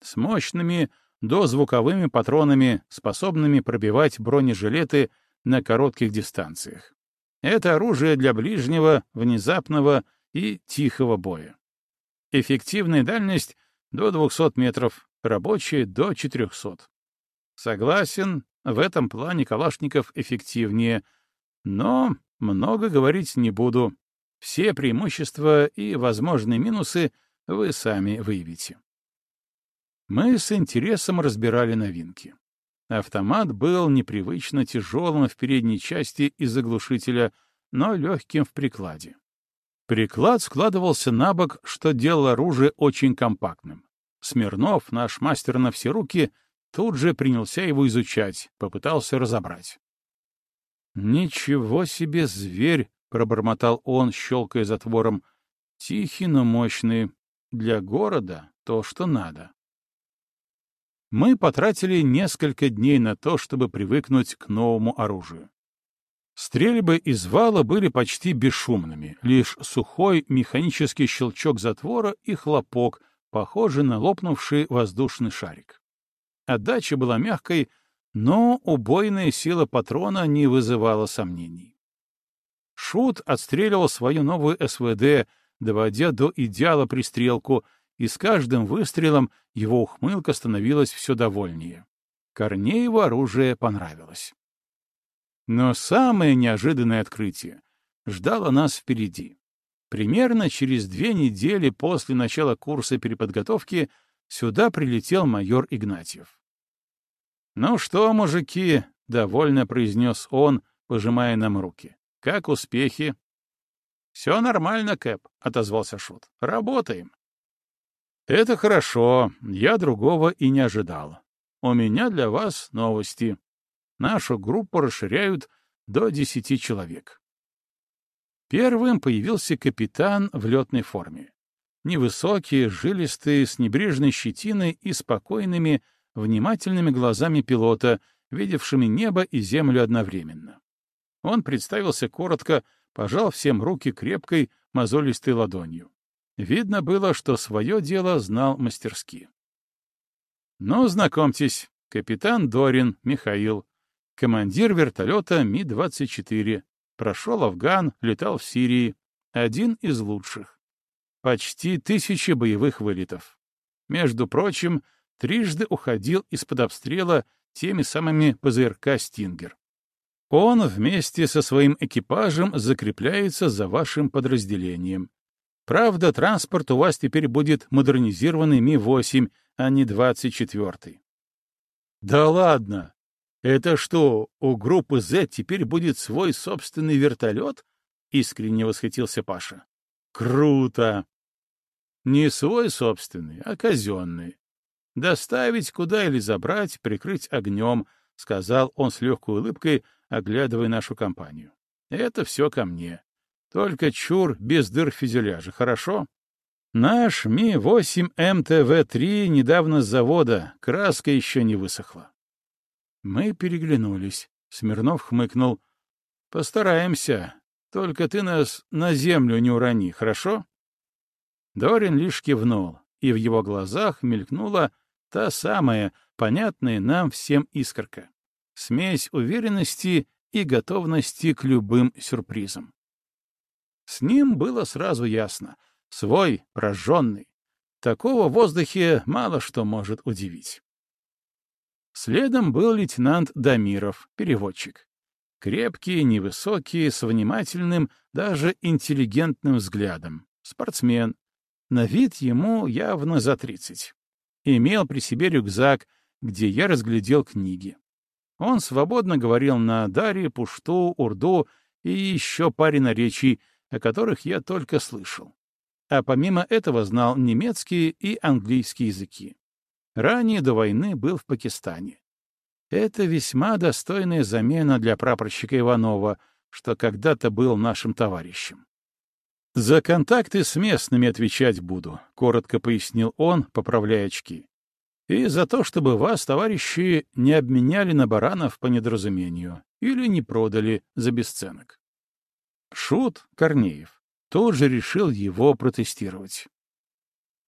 с мощными дозвуковыми патронами, способными пробивать бронежилеты на коротких дистанциях. Это оружие для ближнего, внезапного и тихого боя. Эффективная дальность до 200 метров, рабочая до 400. Согласен, в этом плане Калашников эффективнее, но много говорить не буду. Все преимущества и возможные минусы вы сами выявите. Мы с интересом разбирали новинки. Автомат был непривычно тяжелым в передней части из заглушителя, но легким в прикладе. Приклад складывался на бок, что делало оружие очень компактным. Смирнов, наш мастер на все руки, тут же принялся его изучать, попытался разобрать. «Ничего себе зверь!» — пробормотал он, щелкая затвором. «Тихий, но мощный. Для города то, что надо». Мы потратили несколько дней на то, чтобы привыкнуть к новому оружию. Стрельбы из вала были почти бесшумными, лишь сухой механический щелчок затвора и хлопок, похожий на лопнувший воздушный шарик. Отдача была мягкой, но убойная сила патрона не вызывала сомнений. Шут отстреливал свою новую СВД, доводя до идеала пристрелку, и с каждым выстрелом его ухмылка становилась все довольнее. Корнееву оружие понравилось. Но самое неожиданное открытие ждало нас впереди. Примерно через две недели после начала курса переподготовки сюда прилетел майор Игнатьев. «Ну что, мужики», — довольно произнес он, пожимая нам руки, — «как успехи?» «Все нормально, Кэп», — отозвался Шут. «Работаем». «Это хорошо, я другого и не ожидал. У меня для вас новости нашу группу расширяют до десяти человек. Первым появился капитан в летной форме. Невысокий, жилистый, с небрежной щетиной и спокойными, внимательными глазами пилота, видевшими небо и землю одновременно. Он представился коротко, пожал всем руки крепкой, мозолистой ладонью. Видно было, что свое дело знал мастерски. «Ну, знакомьтесь, капитан Дорин Михаил, командир вертолета Ми-24, прошел Афган, летал в Сирии, один из лучших. Почти тысячи боевых вылетов. Между прочим, трижды уходил из-под обстрела теми самыми ПЗРК «Стингер». Он вместе со своим экипажем закрепляется за вашим подразделением. Правда, транспорт у вас теперь будет модернизированный Ми-8, а не 24-й. Да ладно! «Это что, у группы Z теперь будет свой собственный вертолет?» — искренне восхитился Паша. «Круто!» «Не свой собственный, а казенный. Доставить куда или забрать, прикрыть огнем», — сказал он с легкой улыбкой, оглядывая нашу компанию. «Это все ко мне. Только чур без дыр фюзеляжа, хорошо?» Наш Ми-8 МТВ-3 недавно с завода, краска еще не высохла. Мы переглянулись. Смирнов хмыкнул. «Постараемся. Только ты нас на землю не урони, хорошо?» Дорин лишь кивнул, и в его глазах мелькнула та самая, понятная нам всем искорка. Смесь уверенности и готовности к любым сюрпризам. С ним было сразу ясно. Свой, прожженный. Такого в воздухе мало что может удивить. Следом был лейтенант Дамиров, переводчик. Крепкий, невысокий, с внимательным, даже интеллигентным взглядом. Спортсмен. На вид ему явно за тридцать. Имел при себе рюкзак, где я разглядел книги. Он свободно говорил на даре, пушту, урду и еще паре наречий, о которых я только слышал. А помимо этого знал немецкий и английский языки. Ранее до войны был в Пакистане. Это весьма достойная замена для прапорщика Иванова, что когда-то был нашим товарищем. «За контакты с местными отвечать буду», — коротко пояснил он, поправляя очки. «И за то, чтобы вас, товарищи, не обменяли на баранов по недоразумению или не продали за бесценок». Шут Корнеев тоже решил его протестировать.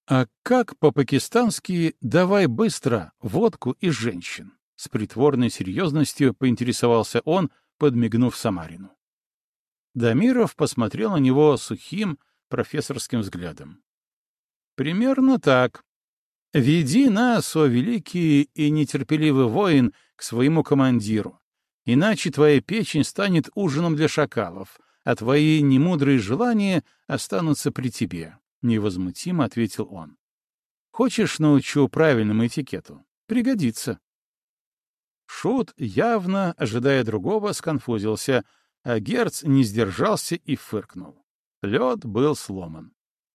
«А как по-пакистански «давай быстро» водку из женщин?» С притворной серьезностью поинтересовался он, подмигнув Самарину. Дамиров посмотрел на него сухим профессорским взглядом. «Примерно так. Веди нас, о великий и нетерпеливый воин, к своему командиру, иначе твоя печень станет ужином для шакалов, а твои немудрые желания останутся при тебе. — невозмутимо ответил он. «Хочешь, научу правильному этикету? Пригодится». Шут, явно, ожидая другого, сконфузился, а Герц не сдержался и фыркнул. Лед был сломан.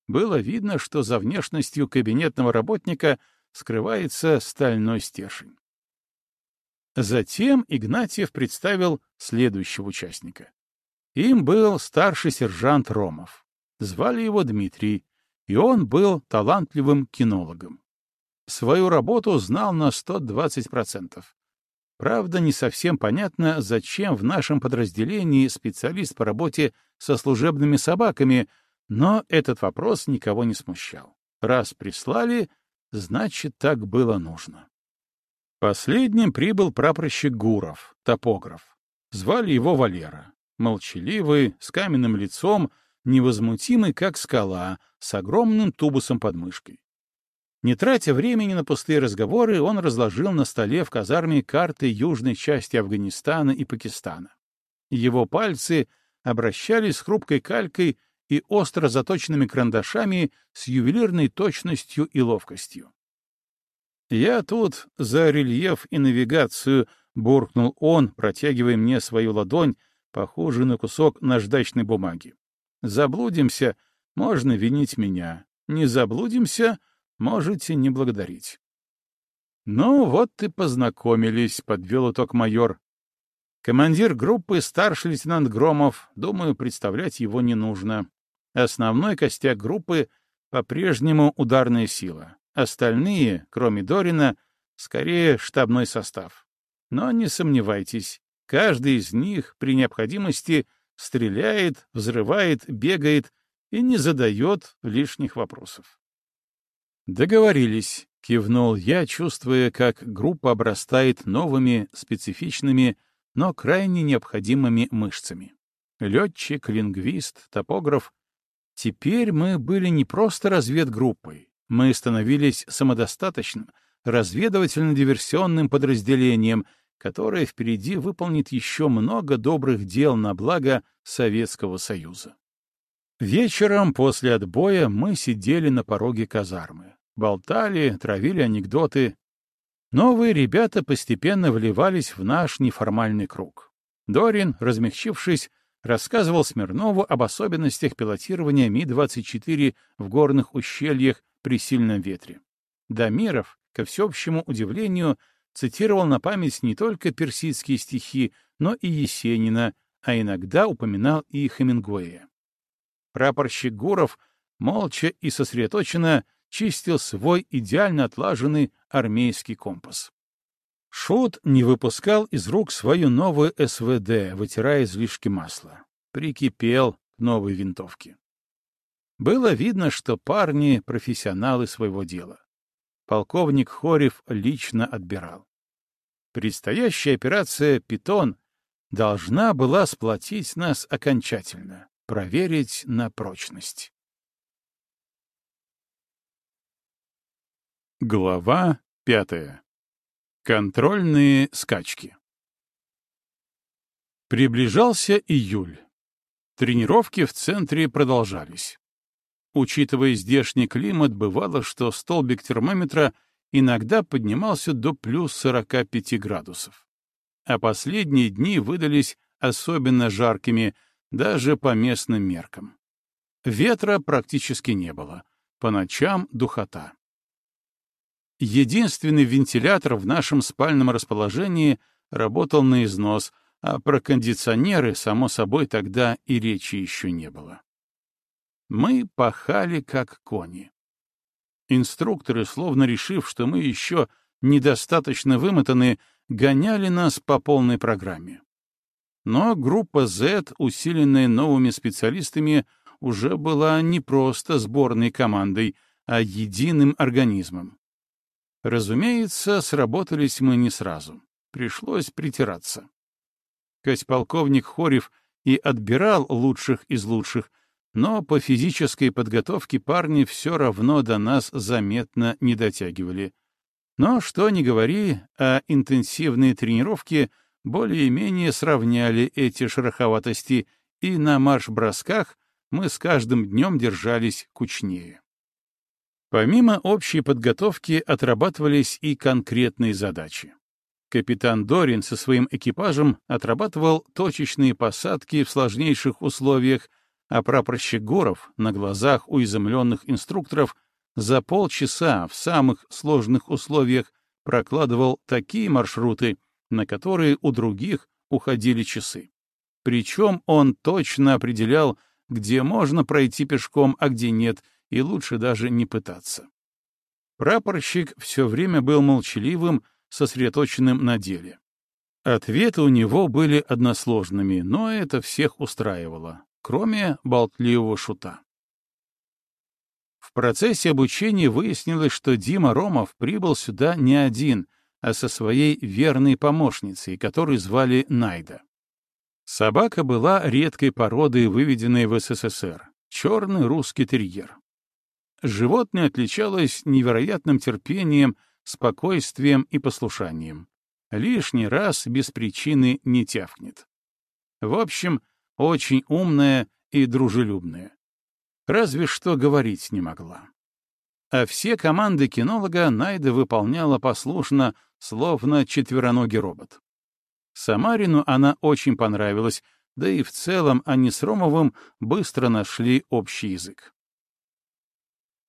Было видно, что за внешностью кабинетного работника скрывается стальной стержень. Затем Игнатьев представил следующего участника. Им был старший сержант Ромов. Звали его Дмитрий, и он был талантливым кинологом. Свою работу знал на 120%. Правда, не совсем понятно, зачем в нашем подразделении специалист по работе со служебными собаками, но этот вопрос никого не смущал. Раз прислали, значит, так было нужно. Последним прибыл прапорщик Гуров, топограф. Звали его Валера. Молчаливый, с каменным лицом, невозмутимый, как скала, с огромным тубусом под мышкой. Не тратя времени на пустые разговоры, он разложил на столе в казарме карты южной части Афганистана и Пакистана. Его пальцы обращались с хрупкой калькой и остро заточенными карандашами с ювелирной точностью и ловкостью. «Я тут за рельеф и навигацию», — буркнул он, протягивая мне свою ладонь, похожую на кусок наждачной бумаги. «Заблудимся, можно винить меня. Не заблудимся, можете не благодарить». «Ну, вот и познакомились», — подвел итог майор. Командир группы — старший лейтенант Громов, думаю, представлять его не нужно. Основной костяк группы — по-прежнему ударная сила. Остальные, кроме Дорина, скорее штабной состав. Но не сомневайтесь, каждый из них при необходимости стреляет, взрывает, бегает и не задает лишних вопросов. «Договорились», — кивнул я, чувствуя, как группа обрастает новыми, специфичными, но крайне необходимыми мышцами. Летчик, лингвист, топограф. Теперь мы были не просто разведгруппой, мы становились самодостаточным, разведывательно-диверсионным подразделением, которое впереди выполнит еще много добрых дел на благо Советского Союза. Вечером после отбоя мы сидели на пороге казармы, болтали, травили анекдоты. Новые ребята постепенно вливались в наш неформальный круг. Дорин, размягчившись, рассказывал Смирнову об особенностях пилотирования Ми-24 в горных ущельях при сильном ветре. Дамиров, ко всеобщему удивлению, цитировал на память не только персидские стихи, но и Есенина, а иногда упоминал и Хемингуэя. Прапорщик Гуров молча и сосредоточенно чистил свой идеально отлаженный армейский компас. Шут не выпускал из рук свою новую СВД, вытирая излишки масла. Прикипел к новой винтовке. Было видно, что парни — профессионалы своего дела. Полковник Хорев лично отбирал. Предстоящая операция «Питон» должна была сплотить нас окончательно, проверить на прочность. Глава пятая. Контрольные скачки. Приближался июль. Тренировки в центре продолжались. Учитывая здешний климат, бывало, что столбик термометра иногда поднимался до плюс 45 градусов. А последние дни выдались особенно жаркими, даже по местным меркам. Ветра практически не было, по ночам духота. Единственный вентилятор в нашем спальном расположении работал на износ, а про кондиционеры, само собой, тогда и речи еще не было. Мы пахали как кони. Инструкторы, словно решив, что мы еще недостаточно вымотаны, гоняли нас по полной программе. Но группа Z, усиленная новыми специалистами, уже была не просто сборной командой, а единым организмом. Разумеется, сработались мы не сразу. Пришлось притираться. Хоть полковник Хорев и отбирал лучших из лучших, но по физической подготовке парни все равно до нас заметно не дотягивали. Но что ни говори, а интенсивные тренировки более-менее сравняли эти шероховатости, и на марш-бросках мы с каждым днем держались кучнее. Помимо общей подготовки отрабатывались и конкретные задачи. Капитан Дорин со своим экипажем отрабатывал точечные посадки в сложнейших условиях, а прапорщик Гуров на глазах у изумленных инструкторов за полчаса в самых сложных условиях прокладывал такие маршруты, на которые у других уходили часы. Причем он точно определял, где можно пройти пешком, а где нет, и лучше даже не пытаться. Прапорщик все время был молчаливым, сосредоточенным на деле. Ответы у него были односложными, но это всех устраивало, кроме болтливого шута. В процессе обучения выяснилось, что Дима Ромов прибыл сюда не один, а со своей верной помощницей, которую звали Найда. Собака была редкой породы, выведенной в СССР — черный русский терьер. Животное отличалось невероятным терпением, спокойствием и послушанием лишний раз без причины не тявкнет. В общем, очень умная и дружелюбная. Разве что говорить не могла. А все команды кинолога Найда выполняла послушно, словно четвероногий робот. Самарину она очень понравилась, да и в целом они с Ромовым быстро нашли общий язык.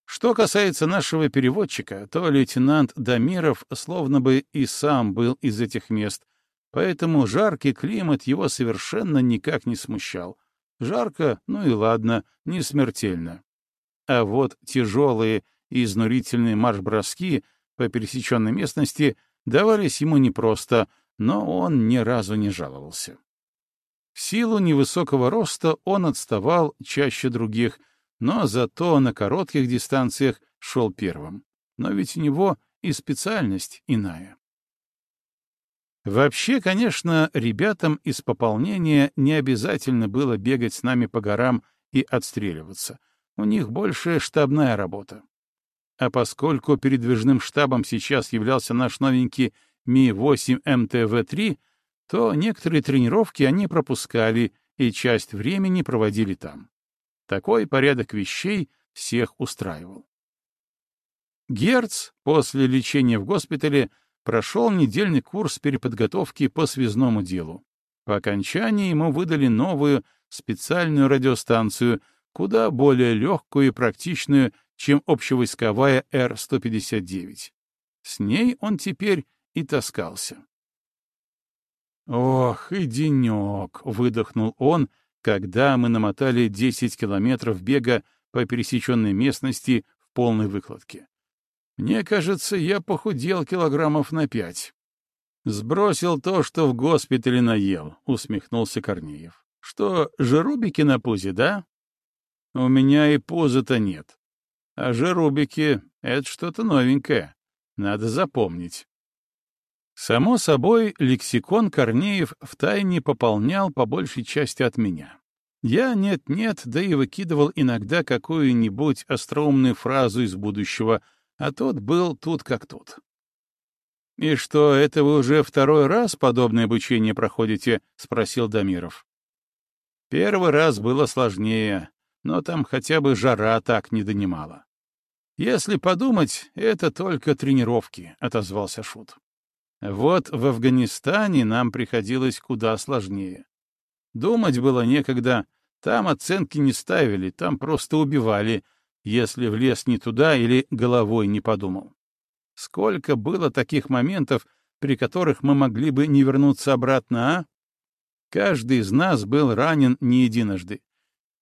Что касается нашего переводчика, то лейтенант Дамиров словно бы и сам был из этих мест, поэтому жаркий климат его совершенно никак не смущал. Жарко, ну и ладно, не смертельно. А вот тяжелые и изнурительные марш-броски по пересеченной местности давались ему непросто, но он ни разу не жаловался. В силу невысокого роста он отставал чаще других — но зато на коротких дистанциях шел первым. Но ведь у него и специальность иная. Вообще, конечно, ребятам из пополнения не обязательно было бегать с нами по горам и отстреливаться. У них больше штабная работа. А поскольку передвижным штабом сейчас являлся наш новенький Ми-8 МТВ-3, то некоторые тренировки они пропускали и часть времени проводили там. Такой порядок вещей всех устраивал. Герц после лечения в госпитале прошел недельный курс переподготовки по связному делу. По окончании ему выдали новую специальную радиостанцию, куда более легкую и практичную, чем общевойсковая Р-159. С ней он теперь и таскался. «Ох, и денек!» — выдохнул он, когда мы намотали 10 километров бега по пересеченной местности в полной выкладке. Мне кажется, я похудел килограммов на пять. Сбросил то, что в госпитале наел, — усмехнулся Корнеев. Что, жирубики на пузе, да? У меня и пуза-то нет. А жирубики — это что-то новенькое. Надо запомнить. Само собой, лексикон Корнеев втайне пополнял по большей части от меня. Я нет-нет, да и выкидывал иногда какую-нибудь остроумную фразу из будущего, а тот был тут как тут. «И что, это вы уже второй раз подобное обучение проходите?» — спросил Дамиров. «Первый раз было сложнее, но там хотя бы жара так не донимала». «Если подумать, это только тренировки», — отозвался Шут. Вот в Афганистане нам приходилось куда сложнее. Думать было некогда, там оценки не ставили, там просто убивали, если влез не туда или головой не подумал. Сколько было таких моментов, при которых мы могли бы не вернуться обратно, а? Каждый из нас был ранен не единожды.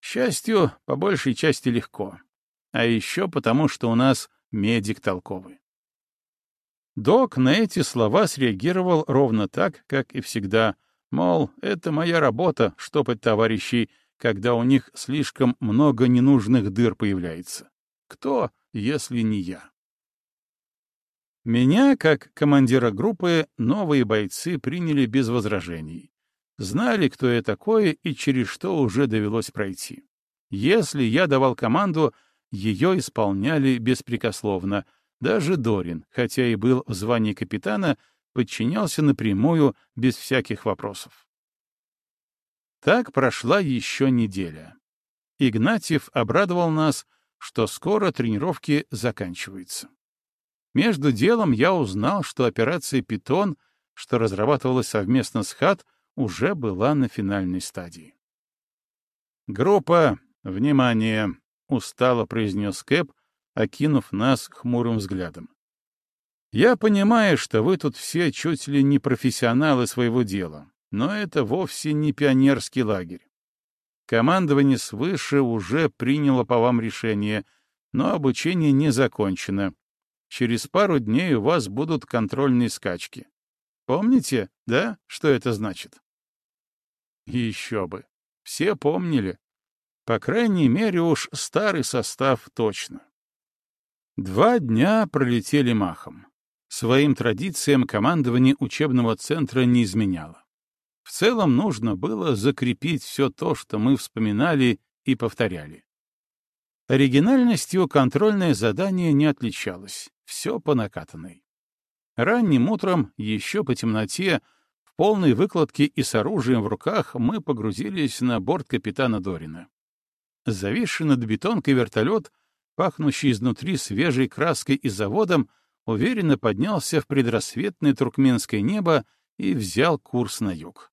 К счастью, по большей части легко. А еще потому, что у нас медик толковый. Док на эти слова среагировал ровно так, как и всегда, мол, это моя работа — штопать товарищей, когда у них слишком много ненужных дыр появляется. Кто, если не я? Меня, как командира группы, новые бойцы приняли без возражений. Знали, кто я такой и через что уже довелось пройти. Если я давал команду, ее исполняли беспрекословно — даже Дорин, хотя и был в звании капитана, подчинялся напрямую, без всяких вопросов. Так прошла еще неделя. Игнатьев обрадовал нас, что скоро тренировки заканчиваются. Между делом я узнал, что операция «Питон», что разрабатывалась совместно с ХАТ, уже была на финальной стадии. «Группа, внимание!» — устало произнес Кэп, окинув нас хмурым взглядом. «Я понимаю, что вы тут все чуть ли не профессионалы своего дела, но это вовсе не пионерский лагерь. Командование свыше уже приняло по вам решение, но обучение не закончено. Через пару дней у вас будут контрольные скачки. Помните, да, что это значит? Еще бы. Все помнили. По крайней мере уж старый состав точно. Два дня пролетели махом. Своим традициям командование учебного центра не изменяло. В целом нужно было закрепить все то, что мы вспоминали и повторяли. Оригинальностью контрольное задание не отличалось, все по накатанной. Ранним утром, еще по темноте, в полной выкладке и с оружием в руках мы погрузились на борт капитана Дорина. Зависший над бетонкой вертолет, пахнущий изнутри свежей краской и заводом, уверенно поднялся в предрассветное туркменское небо и взял курс на юг.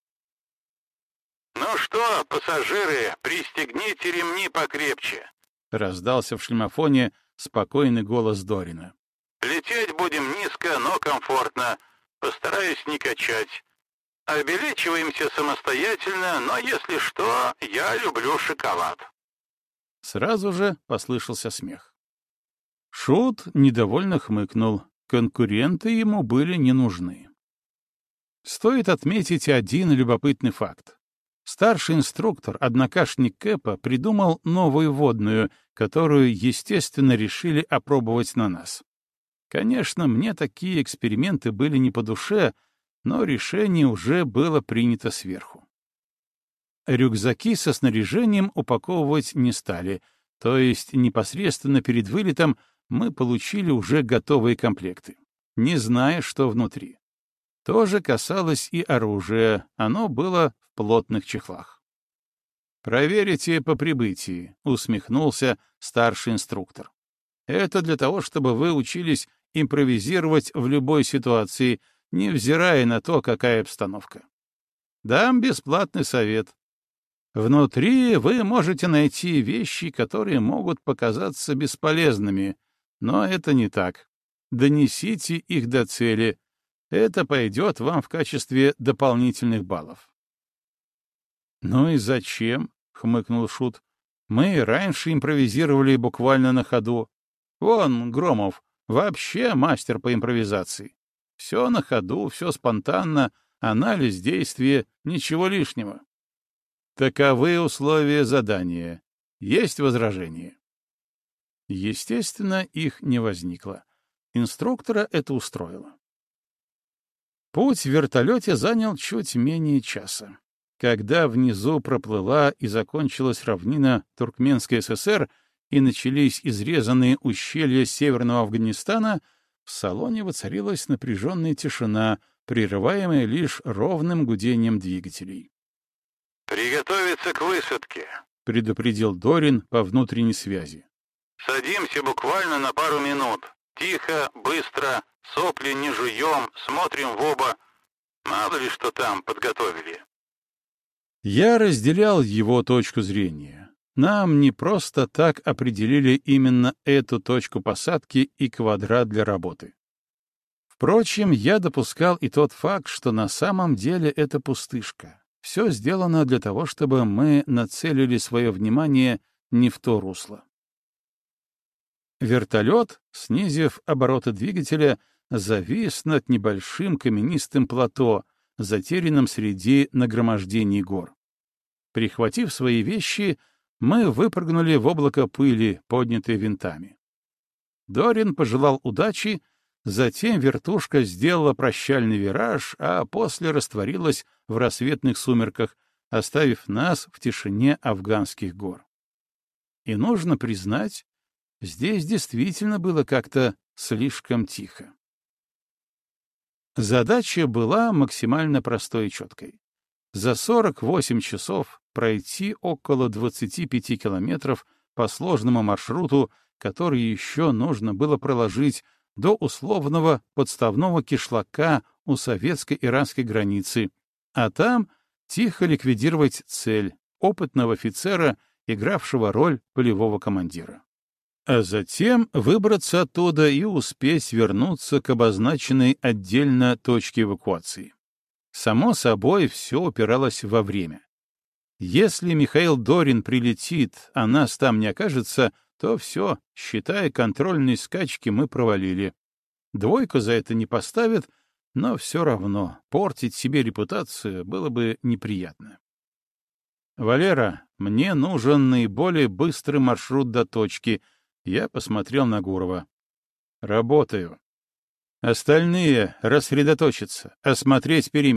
«Ну что, пассажиры, пристегните ремни покрепче!» — раздался в шлемофоне спокойный голос Дорина. «Лететь будем низко, но комфортно. Постараюсь не качать. Обелечиваемся самостоятельно, но если что, я люблю шоколад». Сразу же послышался смех. Шут недовольно хмыкнул. Конкуренты ему были не нужны. Стоит отметить один любопытный факт. Старший инструктор, однокашник Кэпа, придумал новую водную, которую, естественно, решили опробовать на нас. Конечно, мне такие эксперименты были не по душе, но решение уже было принято сверху. Рюкзаки со снаряжением упаковывать не стали, то есть непосредственно перед вылетом мы получили уже готовые комплекты, не зная, что внутри. То же касалось и оружия, оно было плотных чехлах. «Проверите по прибытии», — усмехнулся старший инструктор. «Это для того, чтобы вы учились импровизировать в любой ситуации, невзирая на то, какая обстановка. Дам бесплатный совет. Внутри вы можете найти вещи, которые могут показаться бесполезными, но это не так. Донесите их до цели. Это пойдет вам в качестве дополнительных баллов. «Ну и зачем?» — хмыкнул Шут. «Мы раньше импровизировали буквально на ходу. Вон, Громов, вообще мастер по импровизации. Все на ходу, все спонтанно, анализ действия, ничего лишнего. Таковы условия задания. Есть возражения? Естественно, их не возникло. Инструктора это устроило. Путь в вертолете занял чуть менее часа. Когда внизу проплыла и закончилась равнина Туркменской ССР и начались изрезанные ущелья Северного Афганистана, в салоне воцарилась напряженная тишина, прерываемая лишь ровным гудением двигателей. «Приготовиться к высадке», — предупредил Дорин по внутренней связи. «Садимся буквально на пару минут. Тихо, быстро, сопли не жуем, смотрим в оба. Мало ли что там подготовили». Я разделял его точку зрения. Нам не просто так определили именно эту точку посадки и квадрат для работы. Впрочем, я допускал и тот факт, что на самом деле это пустышка. Все сделано для того, чтобы мы нацелили свое внимание не в то русло. Вертолет, снизив обороты двигателя, завис над небольшим каменистым плато, затерянным среди нагромождений гор. Прихватив свои вещи, мы выпрыгнули в облако пыли, поднятое винтами. Дорин пожелал удачи Затем вертушка сделала прощальный вираж, а после растворилась в рассветных сумерках, оставив нас в тишине афганских гор. И нужно признать, здесь действительно было как-то слишком тихо. Задача была максимально простой и четкой. За 48 часов пройти около 25 километров по сложному маршруту, который еще нужно было проложить до условного подставного кишлака у советско-иранской границы, а там тихо ликвидировать цель опытного офицера, игравшего роль полевого командира. А затем выбраться оттуда и успеть вернуться к обозначенной отдельно точке эвакуации. Само собой, все упиралось во время. Если Михаил Дорин прилетит, а нас там не окажется, то все, считая контрольные скачки, мы провалили. Двойку за это не поставят, но все равно портить себе репутацию было бы неприятно. «Валера, мне нужен наиболее быстрый маршрут до точки», — я посмотрел на Гурова. «Работаю. Остальные рассредоточиться, осмотреть периметр.